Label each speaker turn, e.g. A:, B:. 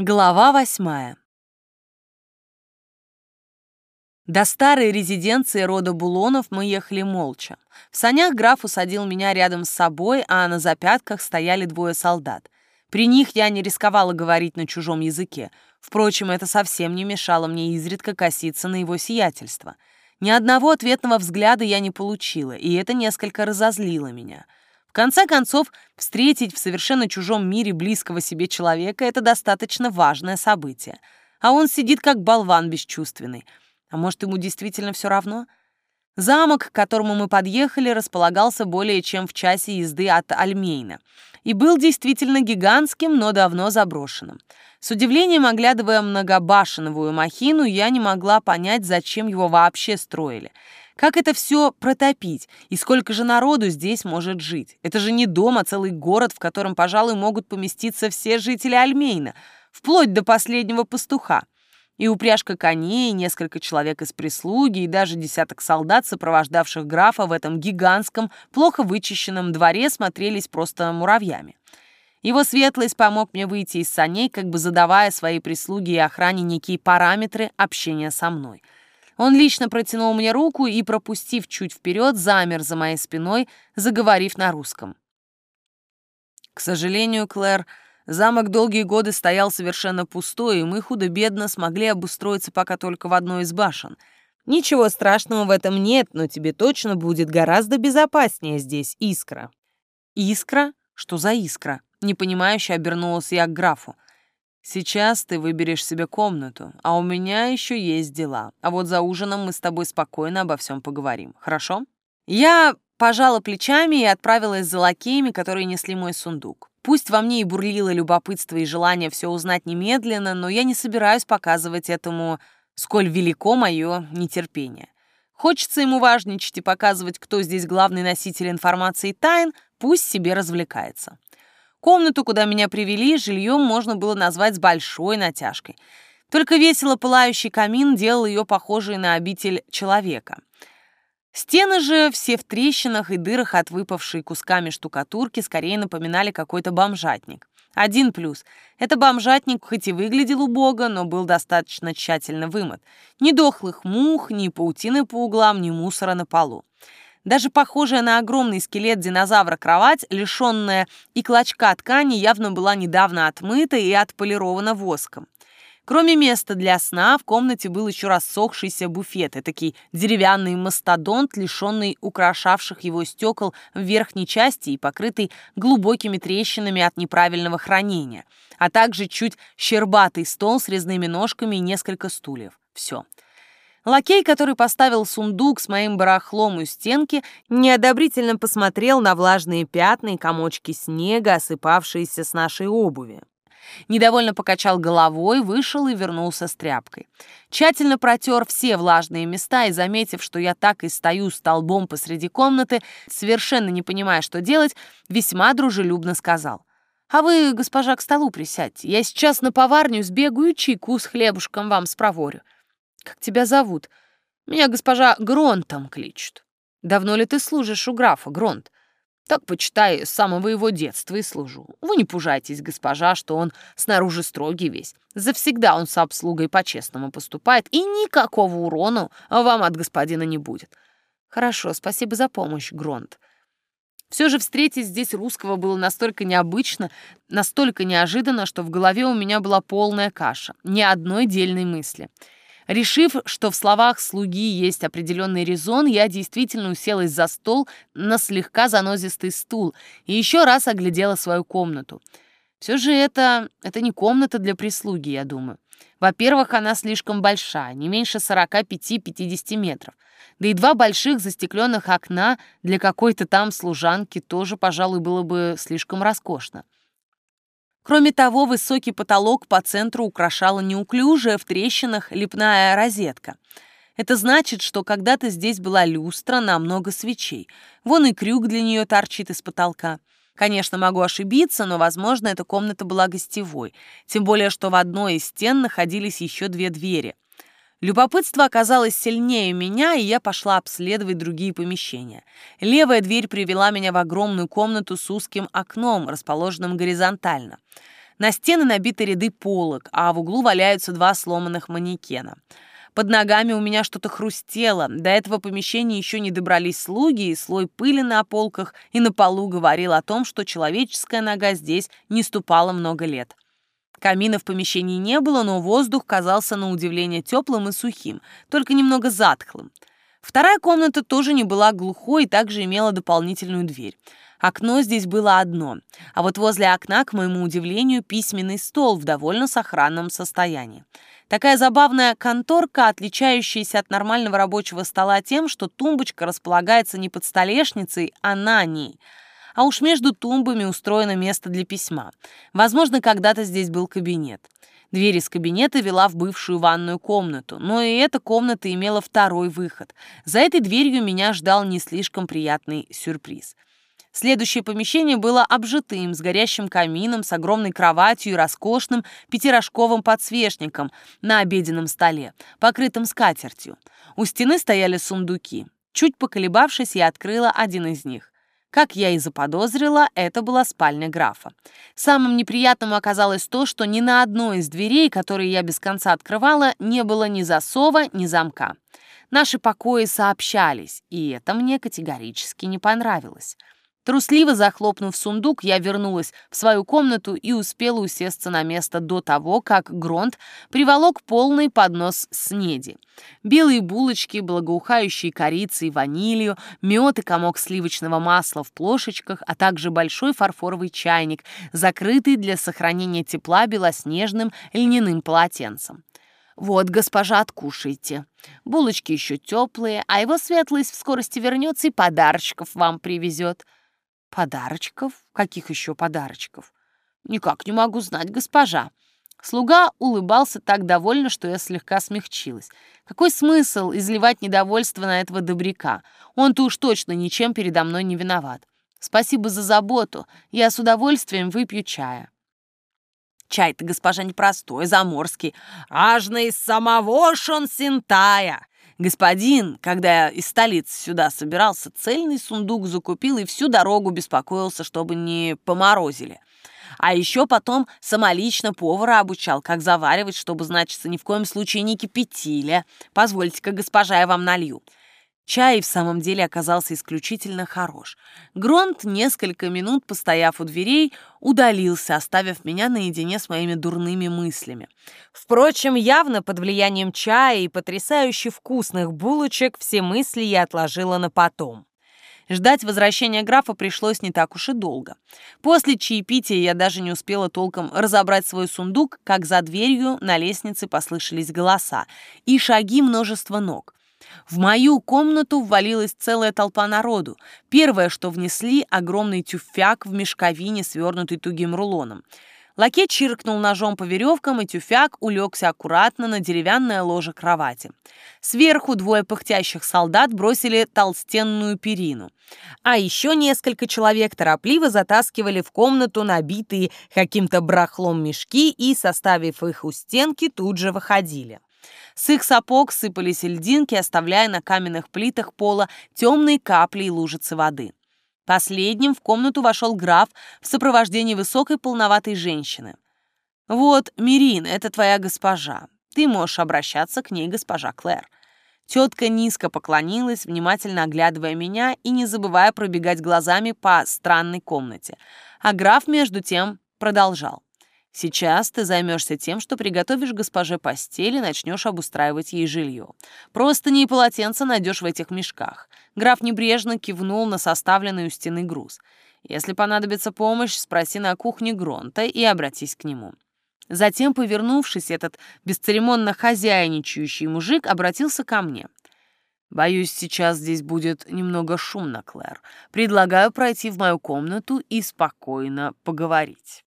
A: Глава восьмая. До старой резиденции рода Булонов мы ехали молча. В санях граф усадил меня рядом с собой, а на запятках стояли двое солдат. При них я не рисковала говорить на чужом языке. Впрочем, это совсем не мешало мне изредка коситься на его сиятельство. Ни одного ответного взгляда я не получила, и это несколько разозлило меня — конце концов, встретить в совершенно чужом мире близкого себе человека — это достаточно важное событие. А он сидит как болван бесчувственный. А может, ему действительно все равно? Замок, к которому мы подъехали, располагался более чем в часе езды от Альмейна и был действительно гигантским, но давно заброшенным. С удивлением, оглядывая многобашенную махину, я не могла понять, зачем его вообще строили — как это все протопить? И сколько же народу здесь может жить? Это же не дом, а целый город, в котором, пожалуй, могут поместиться все жители Альмейна, вплоть до последнего пастуха. И упряжка коней, и несколько человек из прислуги, и даже десяток солдат, сопровождавших графа в этом гигантском, плохо вычищенном дворе, смотрелись просто муравьями. Его светлость помог мне выйти из саней, как бы задавая своей прислуге и охране некие параметры общения со мной — он лично протянул мне руку и, пропустив чуть вперед, замер за моей спиной, заговорив на русском. К сожалению, Клэр, замок долгие годы стоял совершенно пустой, и мы худо-бедно смогли обустроиться пока только в одной из башен. Ничего страшного в этом нет, но тебе точно будет гораздо безопаснее здесь, Искра. Искра? Что за искра? Непонимающе обернулась я к графу. Сейчас ты выберешь себе комнату, а у меня еще есть дела. А вот за ужином мы с тобой спокойно обо всем поговорим, хорошо? Я пожала плечами и отправилась за лакеями, которые несли мой сундук. Пусть во мне и бурлило любопытство и желание все узнать немедленно, но я не собираюсь показывать этому, сколь велико мое нетерпение. Хочется ему важничать и показывать, кто здесь главный носитель информации и тайн, пусть себе развлекается. Комнату, куда меня привели, жильем можно было назвать с большой натяжкой. Только весело пылающий камин делал ее похожей на обитель человека. Стены же, все в трещинах и дырах от выпавшей кусками штукатурки, скорее напоминали какой-то бомжатник. Один плюс. Это бомжатник хоть и выглядел убого, но был достаточно тщательно вымыт. Ни дохлых мух, ни паутины по углам, ни мусора на полу. Даже похожая на огромный скелет динозавра кровать, лишенная и клочка ткани, явно была недавно отмыта и отполирована воском. Кроме места для сна, в комнате был еще рассохшийся буфет, этакий деревянный мастодонт, лишенный украшавших его стекол в верхней части и покрытый глубокими трещинами от неправильного хранения, а также чуть щербатый стол с резными ножками и несколько стульев. Все. Лакей, который поставил сундук с моим барахлом у стенки, неодобрительно посмотрел на влажные пятна и комочки снега, осыпавшиеся с нашей обуви. Недовольно покачал головой, вышел и вернулся с тряпкой. Тщательно протер все влажные места и, заметив, что я так и стою столбом посреди комнаты, совершенно не понимая, что делать, весьма дружелюбно сказал. «А вы, госпожа, к столу присядьте. Я сейчас на поварню сбегаю чайку с хлебушком вам спроворю. Как тебя зовут? Меня госпожа Гронтом кличут. Давно ли ты служишь у графа, Гронт? Так, почитай, с самого его детства и служу. Вы не пужайтесь, госпожа, что он снаружи строгий весь. Завсегда он с обслугой по-честному поступает, и никакого урона вам от господина не будет. Хорошо, спасибо за помощь, Гронт. Все же встретить здесь русского было настолько необычно, настолько неожиданно, что в голове у меня была полная каша, ни одной дельной мысли — Решив, что в словах слуги есть определенный резон, я действительно уселась за стол на слегка занозистый стул и еще раз оглядела свою комнату. Все же это, это не комната для прислуги, я думаю. Во-первых, она слишком большая, не меньше 45-50 метров. Да и два больших застекленных окна для какой-то там служанки тоже, пожалуй, было бы слишком роскошно. Кроме того, высокий потолок по центру украшала неуклюжая в трещинах лепная розетка. Это значит, что когда-то здесь была люстра на много свечей. Вон и крюк для нее торчит из потолка. Конечно, могу ошибиться, но, возможно, эта комната была гостевой. Тем более, что в одной из стен находились еще две двери — Любопытство оказалось сильнее меня, и я пошла обследовать другие помещения. Левая дверь привела меня в огромную комнату с узким окном, расположенным горизонтально. На стены набиты ряды полок, а в углу валяются два сломанных манекена. Под ногами у меня что-то хрустело. До этого помещения еще не добрались слуги, и слой пыли на полках и на полу говорил о том, что человеческая нога здесь не ступала много лет. Камина в помещении не было, но воздух казался на удивление теплым и сухим, только немного затхлым. Вторая комната тоже не была глухой и также имела дополнительную дверь. Окно здесь было одно, а вот возле окна, к моему удивлению, письменный стол в довольно сохранном состоянии. Такая забавная конторка, отличающаяся от нормального рабочего стола тем, что тумбочка располагается не под столешницей, а на ней. А уж между тумбами устроено место для письма. Возможно, когда-то здесь был кабинет. Дверь из кабинета вела в бывшую ванную комнату, но и эта комната имела второй выход. За этой дверью меня ждал не слишком приятный сюрприз – Следующее помещение было обжитым, с горящим камином, с огромной кроватью и роскошным пятирожковым подсвечником на обеденном столе, покрытым скатертью. У стены стояли сундуки. Чуть поколебавшись, я открыла один из них. Как я и заподозрила, это была спальня графа. Самым неприятным оказалось то, что ни на одной из дверей, которые я без конца открывала, не было ни засова, ни замка. Наши покои сообщались, и это мне категорически не понравилось. Трусливо захлопнув сундук, я вернулась в свою комнату и успела усесться на место до того, как Гронт приволок полный поднос снеди. Белые булочки, благоухающие корицей ванилью, мед и комок сливочного масла в плошечках, а также большой фарфоровый чайник, закрытый для сохранения тепла белоснежным льняным полотенцем. «Вот, госпожа, откушайте. Булочки еще теплые, а его светлость в скорости вернется и подарочков вам привезет». Подарочков? Каких еще подарочков? Никак не могу знать, госпожа. Слуга улыбался так довольно, что я слегка смягчилась. Какой смысл изливать недовольство на этого добряка? Он-то уж точно ничем передо мной не виноват. Спасибо за заботу. Я с удовольствием выпью чая. Чай-то, госпожа, непростой, заморский. Ажно из самого Шонсинтая. Господин, когда из столицы сюда собирался, цельный сундук закупил и всю дорогу беспокоился, чтобы не поморозили. А еще потом самолично повара обучал, как заваривать, чтобы, значится, ни в коем случае не кипятили. Позвольте-ка, госпожа, я вам налью. Чай в самом деле оказался исключительно хорош. Гронт, несколько минут постояв у дверей, удалился, оставив меня наедине с моими дурными мыслями. Впрочем, явно под влиянием чая и потрясающе вкусных булочек все мысли я отложила на потом. Ждать возвращения графа пришлось не так уж и долго. После чаепития я даже не успела толком разобрать свой сундук, как за дверью на лестнице послышались голоса и шаги множества ног. В мою комнату ввалилась целая толпа народу. Первое, что внесли, огромный тюфяк в мешковине, свернутый тугим рулоном. Лакей чиркнул ножом по веревкам, и тюфяк улегся аккуратно на деревянное ложе кровати. Сверху двое пыхтящих солдат бросили толстенную перину. А еще несколько человек торопливо затаскивали в комнату набитые каким-то брахлом мешки и, составив их у стенки, тут же выходили. С их сапог сыпались льдинки, оставляя на каменных плитах пола темные капли и лужицы воды. Последним в комнату вошел граф в сопровождении высокой полноватой женщины. «Вот, Мирин, это твоя госпожа. Ты можешь обращаться к ней, госпожа Клэр». Тетка низко поклонилась, внимательно оглядывая меня и не забывая пробегать глазами по странной комнате. А граф, между тем, продолжал. Сейчас ты займешься тем, что приготовишь госпоже постель и начнешь обустраивать ей жилье. Просто не и полотенце найдешь в этих мешках. Граф небрежно кивнул на составленный у стены груз. Если понадобится помощь, спроси на кухне Гронта и обратись к нему. Затем, повернувшись, этот бесцеремонно хозяйничающий мужик обратился ко мне. «Боюсь, сейчас здесь будет немного шумно, Клэр. Предлагаю пройти в мою комнату и спокойно поговорить».